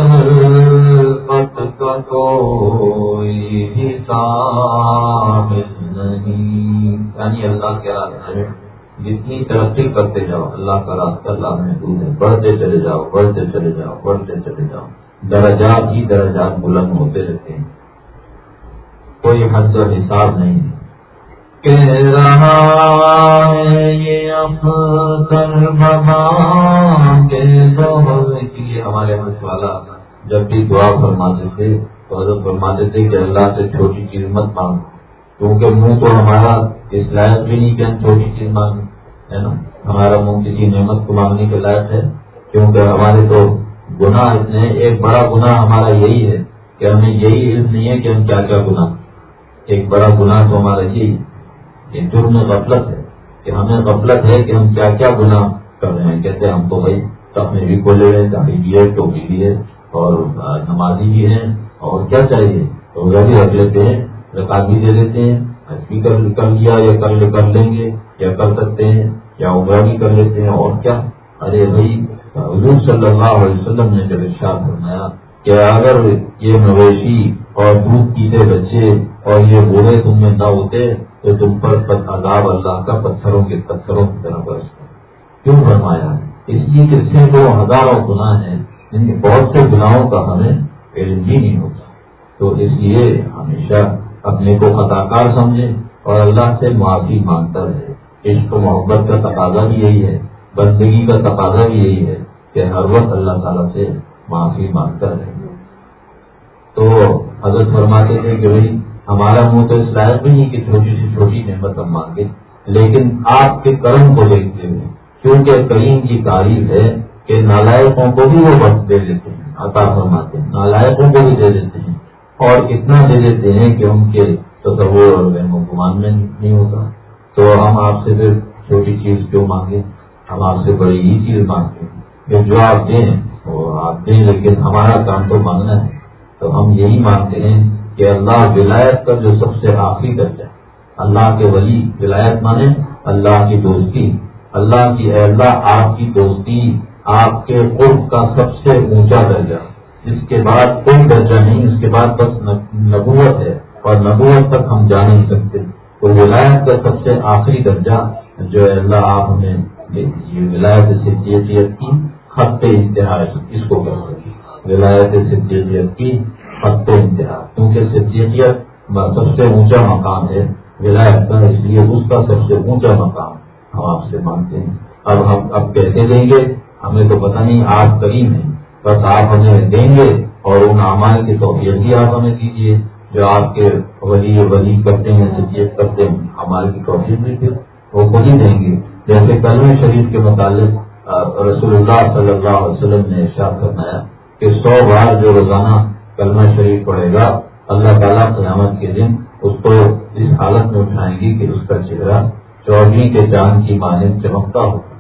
پت کا کوئی حساب نہیں۔ یعنی اللہ کے راستے میں جتنی ترقی کرتے جاؤ، اللہ کا راستہ اللہ محدود ہے۔ بڑھتے چلے جاؤ، بڑھتے چلے جاؤ، بڑھتے چلے جاؤ۔ درجات ہی درجات بلند ہوتے رہتے ہیں۔ کوئی حد و حساب نہیں کہہ رہا ہے، یہ ہمارے حد والا جب بھی دعا فرماتے تھے، تو حضرت فرماتے تھے کہ اللہ سے چھوٹی چیز مت مانگو۔ کیونکہ منہ تو ہمارا اس لائق بھی نہیں کہ ہم چھوٹی چیز مانگیں، ہے نا؟ ہمارا منہ کسی نعمت کو مانگنے کے لائق ہے، کیونکہ ہمارے تو گناہ اتنے ایک بڑا گناہ ہمارا یہی ہے کہ ہمیں یہی علم نہیں ہے کہ ہم کیا کیا گناہ۔ ایک بڑا گناہ تو ہمارا یہی ہے جرم غفلت ہے، کہ ہمیں غفلت ہے کہ ہم کیا کیا گناہ کر رہے ہیں۔ کہتے ہیں ہم تو بھائی سب میں بھی کھولے ہوئے داڑھی بھی ہے ٹوپی بھی ہے، اور نمازی بھی ہیں، اور کیا چاہیے؟ تو وہ بھی رکھ لیتے ہیں رکاج بھی دے دیتے ہیں کر لیا یا کر کر لیں گے یا کر سکتے ہیں یا عمرہ بھی کر لیتے ہیں اور کیا؟ ارے بھائی، حضور صلی اللہ علیہ وسلم نے جب ارشاد فرمایا کہ اگر یہ مویشی اور دودھ پیتے بچے اور یہ بولے تم میں نہ ہوتے تو تم پر عذاب اللہ کا پتھروں کے پتھروں کی طرح برس کیوں فرمایا؟ اس لیے کہ سینکڑوں ہزاروں گناہ ہیں جن کے بہت سے گناہوں کا ہمیں علم ہی نہیں ہوتا۔ تو اس لیے ہمیشہ اپنے کو خطا کار سمجھے اور اللہ سے معافی مانگتا رہے۔ عشق و محبت کا تقاضا بھی یہی ہے، بندگی کا تقاضا بھی یہی ہے کہ ہر وقت اللہ تعالیٰ سے معافی مانگتا رہے۔ تو حضرت فرماتے تھے کہ بھائی، ہمارا منہ تو اس لائق بھی نہیں کہ چھوٹی سی چھوٹی نعمت ہم مانگے لیکن آپ کے کرم کو دیکھتے ہوئے، کیونکہ کریم کی تعریف ہے کہ نالائقوں کو بھی وہ وقت دے دیتے ہیں۔ عطا فرماتے ہیں، نالائقوں کو بھی دے دیتے ہیں۔ اور اتنا دے دیتے ہیں کہ ان کے تصور اور گمان میں نہیں ہوتا۔ تو ہم آپ سے پھر چھوٹی چیز کیوں مانگے ہم آپ سے بڑی ہی چیز مانگتے ہیں۔ کہ جو آپ دیں وہ آپ دیں، لیکن ہمارا کام تو مانگنا ہے۔ تو ہم یہی مانگتے ہیں کہ اللہ ولایت کا جو سب سے آخری درجہ اللہ کے ولی ولایت مانے اللہ کی دوستی۔ اللہ کی اے اللہ، آپ کی دوستی، آپ کے قرب کا سب سے اونچا درجہ۔ اس کے بعد کوئی درجہ نہیں، اس کے بعد بس نبوت ہے اور نبوت تک ہم جا نہیں سکتے۔ تو ولایت کا سب سے آخری درجہ جو ہے اللہ آپ ہمیں دے دیجیے ولایت صدیقیت کی خط انتہا اس کو کہتے ہیں ولایت صدیقیت کی خط انتہا۔ کیونکہ صدیقیت سب سے اونچا مقام ہے۔ ولایت کا اس لیے اس کا سب سے اونچا مقام ہم آپ سے مانگتے ہیں۔ اب ہم، اب کیسے دیں گے؟ ہمیں تو پتہ نہیں آپ کریم ہیں۔ بس آپ ہمیں دیں گے اور ان اعمال کی توفیت بھی آپ ہمیں دیجیے جو آپ کے ولی ولی کرتے ہیں سچیت کرتے ہیں ہمارے کی توفیت بھی پھر وہ خود ہی دیں گے۔ جیسے کلم شریف کے متعلق رسول اللہ صلی اللہ علیہ وسلم نے ارشاد کرنایا کہ سو بار جو روزانہ کلمہ شریف پڑھے گا، اللہ تعالیٰ قیامت کے دن اس کو اس حالت میں اٹھائیں گی کہ اس کا چہرہ چودھری کے جان کی مانند چمکتا ہوگا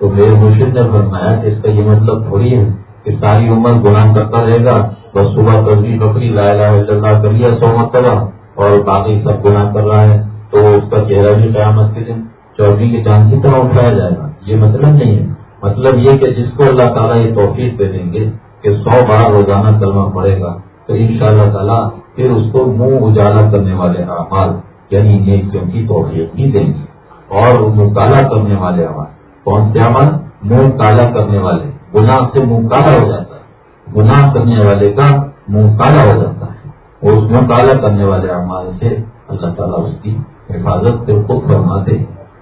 تو میرے مرشد نے فرمایا کہ اس کا یہ مطلب تھوڑی ہے کہ ساری عمر گناہ کرتا رہے گا بس صبح کبھی بکری لا اللہ کر لیا سو مرتبہ اور باقی سب گناہ کر رہا ہے تو اس کا چہرہ بھی قیامت کے دن چودھری کے جان کی طرح اٹھایا جائے گا۔ یہ مطلب نہیں ہے۔ مطلب یہ کہ جس کو اللہ تعالیٰ یہ توفیق دے دیں گے کہ سو بار روزانہ کلمہ پڑے گا، تو ان شاء اللہ تعالیٰ پھر اس کو منہ اجالا کرنے والے اعمال یعنی نیکیوں کی توفیق بھی دیں گے۔ اور مطالعہ کرنے والے عمل کون سے عمل منہ کالا کرنے والے۔ گناہ سے منہ کالا ہو جاتا ہے۔ گناہ کرنے والے کا منہ کالا ہو جاتا ہے۔ اس منہ کالا کرنے والے اعمال سے اللہ تعالیٰ اس کی حفاظت سے خود فرماتے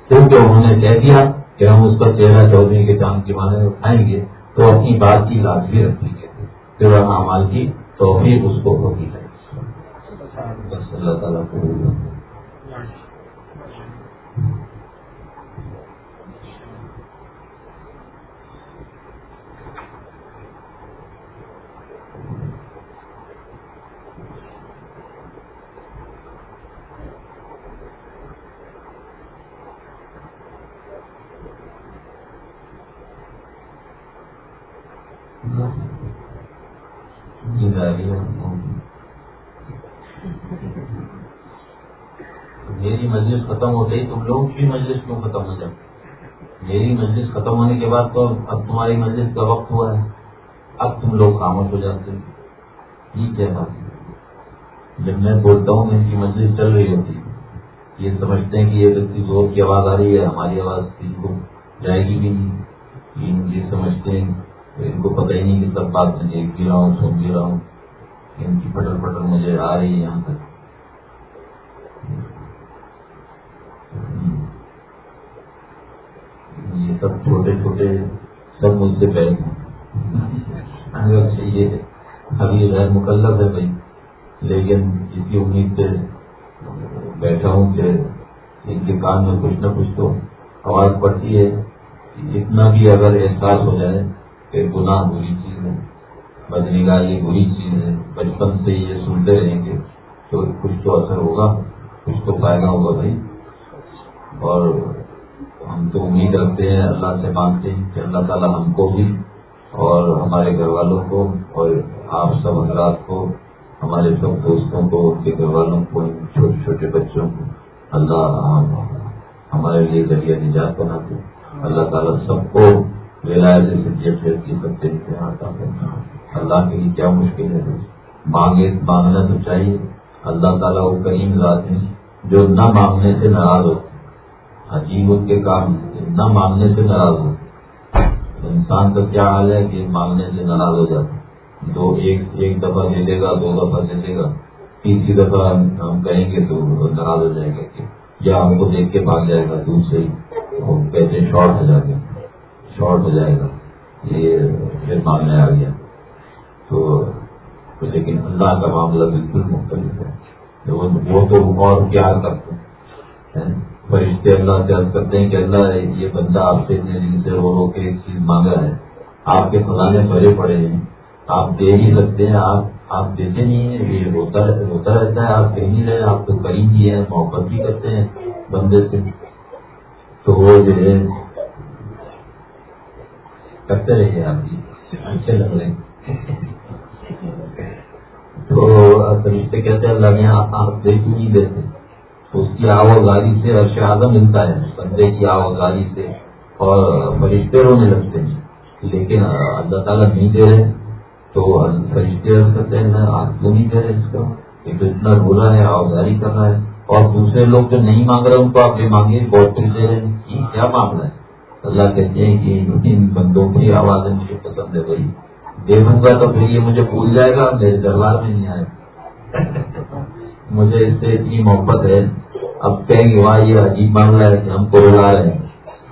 کیونکہ انہوں نے کہہ دیا کہ ہم اس کا چہرہ چودھری کے چاند کے معنی میں اٹھائیں گے، تو اپنی بات کی لاز بھی رکھیں گے پھر اعمال کی توفیق اس کو ہوگی ہے۔ بس اللہ تعالیٰ کو میری مجلس ختم ہو گئی، تم لوگوں کی مجلس کیوں ختم ہو جائے؟ میری مجلس ختم ہونے کے بعد تو اب تمہاری مجلس کا وقت ہوا ہے۔ اب تم لوگ خاموش ہو جاتے یہ کیا بات ہے؟ جب میں بولتا ہوں، ان کی مجلس چل رہی ہوتی ہے۔ یہ سمجھتے ہیں کہ یہ ویکتی زور کی آواز آ رہی ہے، ہماری آواز کو جائے گی بھی نہیں۔ یہ سمجھتے ہیں۔ ان کو پتہ ہی نہیں کہ سب بات میں دیکھ بھی رہا ہوں سن بھی رہا ہوں۔ ان کی پٹر پٹر مجھے آ رہی ہے یہاں تک۔ یہ سب چھوٹے چھوٹے سب مجھ سے اگر چاہیے ابھی غیر مقلب ہے بھائی۔ لیکن اس کی امید سے بیٹھا ہوں کہ ان کے کان میں کچھ نہ کچھ تو آواز پڑتی ہے۔ اتنا بھی اگر احساس ہو جائے کہ گناہ بری چیز ہے۔ بدنگاہی بری چیز ہے۔ بچپن سے یہ سنتے رہیں گے تو کچھ تو اثر ہوگا، کچھ تو فائدہ ہوگا بھائی۔ اور ہم تو امید رکھتے ہیں، اللہ سے مانگتے ہیں کہ اللہ تعالیٰ ہم کو بھی اور ہمارے گھر والوں کو اور آپ سب حضرات کو، ہمارے سب دوستوں کو، ان کے گھر والوں کو چھوٹے چھوٹے بچوں کو۔ اللہ ہمارے لیے ذریعہ نجات بنا دے۔ اللہ تعالیٰ سب کو ولایت سے کی سب سے آتا ہے اللہ کے لیے کیا مشکل ہے؟ مانگے مانگنا تو چاہیے۔ اللہ تعالیٰ وہ کریم ذات ہیں جو نہ مانگنے سے ناراض ہوتے عجیب ان کے کام نہ مانگنے سے ناراض ہوتے انسان کا کیا حال ہے کہ مانگنے سے ناراض ہو جاتا دو، ایک ایک دفعہ دے دے گا، دو دفعہ دے دے گا۔ تیسری دفعہ ہم کہیں گے تو ناراض ہو جائے گا کہ یا ہم کو دیکھ کے بھاگ جائے گا دور سے ہی کہتے شارٹ ہو جائے گا۔ شارٹ ہو جائے گا۔ یہ پھر مانگنے آ گیا۔ تو لیکن اللہ کا معاملہ بالکل مختلف ہے۔ وہ تو اور پیار کرتے ہیں؟ فرشتے اللہ سے عرض کرتے ہیں کہ اللہ، یہ بندہ آپ سے دن سے رو رو کے ایک چیز مانگا ہے۔ آپ کے خزانے بھرے پڑے ہیں۔ آپ دے ہی سکتے ہیں۔ آپ آپ دیتے نہیں ہیں۔ یہ ہوتا ہوتا رہتا ہے۔ آپ دے نہیں رہے۔ آپ تو کریم بھی ہیں، محبت بھی کرتے ہیں بندے سے۔ تو وہ جو ہے کرتے رہے آپ جی۔ اچھے لگ رہے تو فرشتے کہتے ہیں، اللہ نے آپ دیکھ نہیں دیتے۔ اس کی آوازاری سے عرش اعظم ملتا ہے بندے کی آوازاری سے۔ اور فرشتے رونے لگتے ہیں۔ لیکن اللہ تعالیٰ نہیں دے رہے۔ تو فرشتے کرتے ہیں، آپ کیوں نہیں دے رہے اس کا ایک اتنا برا ہے، آوازاری کر رہا ہے۔ اور دوسرے لوگ جو نہیں مانگ رہے، ان کو آپ یہ مانگے بہت کچھ دے رہے ہیں۔ کیا مانگ رہے ہیں اللہ کہتے ہیں کہ ان بندوں کی آوازیں مجھے پسند ہے بھائی۔ دیکھوں گا تو پھر یہ مجھے بھول جائے گا، میرے دربار میں نہیں آئے۔ مجھے اس سے اتنی محبت ہے۔ اب کہیں گے وہاں یہ عجیب معاملہ ہے کہ ہم کو رلا رہے ہیں۔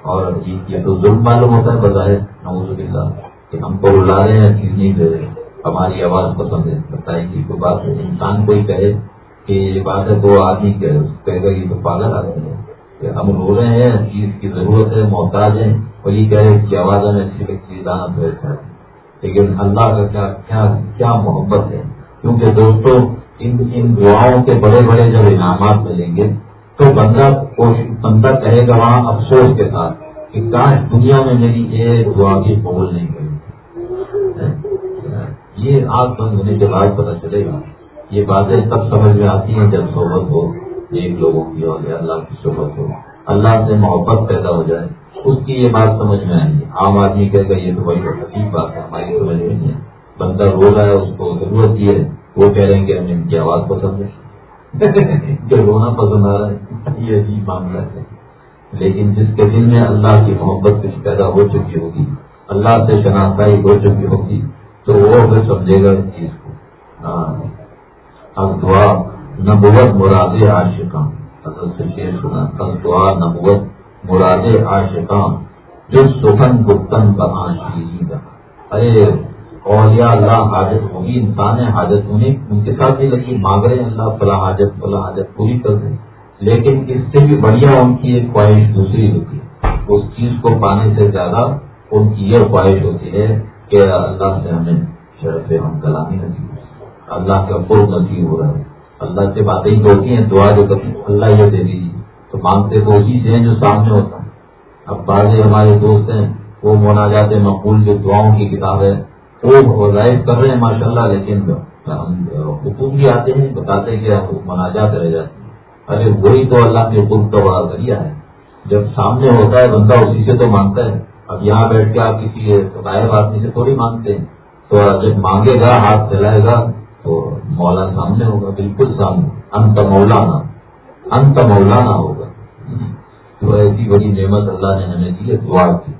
اور یہ تو ظلم معلوم ہوتا ہے بتائے نوز اللہ کہ ہم کو رلا رہے ہیں، چیز نہیں دے رہے۔ ہماری آواز پسند ہے بتائیں کہ کوئی بات ہے انسان کوئی کہے کہ یہ بات ہے، دو آدمی کہے گا یہ تو پاگل آدمی ہے۔ کہ ہم رو رہے ہیں چیز کی ضرورت ہے، محتاج ہے اور یہ کہہ رہے کہ آواز ہمیں اچھی لگتی ہے دانا تو ہے۔ لیکن اللہ کا کیا کیا محبت ہے؟ کیونکہ دوستوں ان ان دعاؤں کے بڑے بڑے جب انعامات ملیں گے، تو بندہ بندہ کہے گا وہاں افسوس کے ساتھ کہ کاش دنیا میں میری ایک دعا بھی قبول نہیں کری یہ آگ بند ہونے کے بعد پتہ چلے گا۔ یہ باتیں تب سمجھ میں آتی ہیں جب صحبت ہو۔ ایک لوگوں کی اور اللہ کی صحبت ہو۔ اللہ سے محبت پیدا ہو جائے۔ اس کی یہ بات سمجھ میں آئے گی عام آدمی کہے گا، یہ تو بڑی عجیب بات ہے، ہماری سمجھ میں نہیں ہے۔ بندہ رو رہا ہے اس کو ضرورت یہ ہے، وہ کہہ رہے ہیں کہ ہمیں ان کی آواز پسند ہے۔ جو رونا پسند آ رہا ہے۔ یہ عجیب معاملہ ہے۔ لیکن جس کے دل میں اللہ کی محبت کچھ پیدا ہو چکی ہوگی، اللہ سے شناختائی ہو چکی ہوگی، تو وہ پھر سمجھے گا اس چیز کو۔ ہاں۔ اب دعا نبوت مراد عاشقاں حضرت سے شیر سنا اب دعا نبوت مراد عاشقاں جو سخن گپتن بنا شیری ارے، اولیاء اللہ حاجت ہوگی، انسان ہے حاجت انہیں ان کے ساتھ بھی لگی، مانگ رہے ہیں اللہ، فلاں حاجت فلاں حاجت پوری کر دیں۔ لیکن اس سے بھی بڑھیا ان کی ایک خواہش دوسری ہوتی ہے۔ اس چیز کو پانے سے زیادہ ان کی یہ خواہش ہوتی ہے کہ اللہ سے ہمیں شرف ہم کلامی نصیب اللہ کا خود نصیب ہو رہا ہے۔ اللہ سے باتیں ہی ہوتی ہیں، دعا جو کرتی اللہ یہ دے دیجیے جی۔ تو مانگتے تو اسی سے ہیں جو سامنے ہوتا ہے۔ اب بعض ہمارے دوست ہیں، وہ مونا جاتے مقبول جو دعاؤں کی کتاب ہے، وہ ظاہر کر رہے ہیں ماشاء اللہ لیکن حکوم بھی آتے ہیں، بتاتے کہ مناجات رہ جاتے ہیں۔ ارے وہی تو اللہ کے حکم کا بڑا ذریعہ ہے۔ جب سامنے ہوتا ہے، بندہ اسی سے تو مانگتا ہے۔ اب یہاں بیٹھ کے آپ کسی غائب آدمی سے تھوڑی مانگتے ہیں۔ تو جب مانگے گا، ہاتھ چلائے گا تو مولا سامنے ہوگا، بالکل سامنے۔ انت مولانا انت مولانا ہوگا۔ تو ایسی بڑی نعمت اللہ نے ہمیں دی ہے دعا کی۔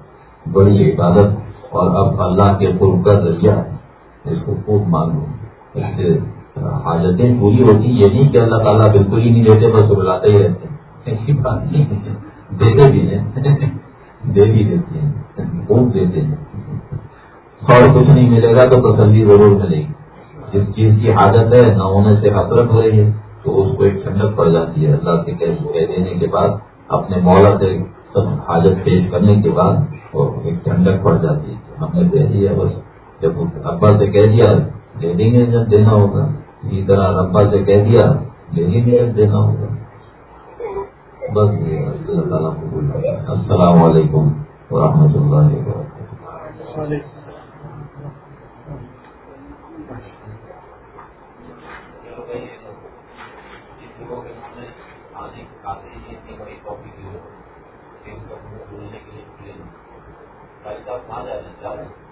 بڑی عبادت اور اب اللہ کے قرب کا ذریعہ ہے۔ اس کو خوب مانگو اس سے حاجتیں پوری ہوتی، یہ نہیں کہ اللہ تعالیٰ بالکل ہی نہیں دیتے، بس بلاتے ہی رہتے ایسی بات نہیں دیتے بھی ہیں۔ دے بھی دیتے ہیں۔ خوب دیتے ہیں۔ اور کچھ نہیں ملے گا تو تسلی ضرور ملے گی۔ جس چیز کی حاجت ہے، نہ ہونے سے حسرت ہو رہی ہے، تو اس کو ایک ٹھنڈک پڑ جاتی ہے۔ اللہ سے کہہ دینے کے بعد، اپنے مولا سے سب حاجت پیش کرنے کے بعد ایک ٹھنڈک پڑ جاتی ہے۔ ہم نے دے دیا، بس جب ابا سے کہہ دیا، دے دیں گے جب دینا ہوگا؟ اسی طرح ابا سے کہہ دیا، دے دیں گے جب دینا ہوگا؟ بس اللہ تعالیٰ کو السلام علیکم ورحمۃ اللہ وبرکاتہ۔ بھائی صاحب کہاں جانا چاہ رہے ہیں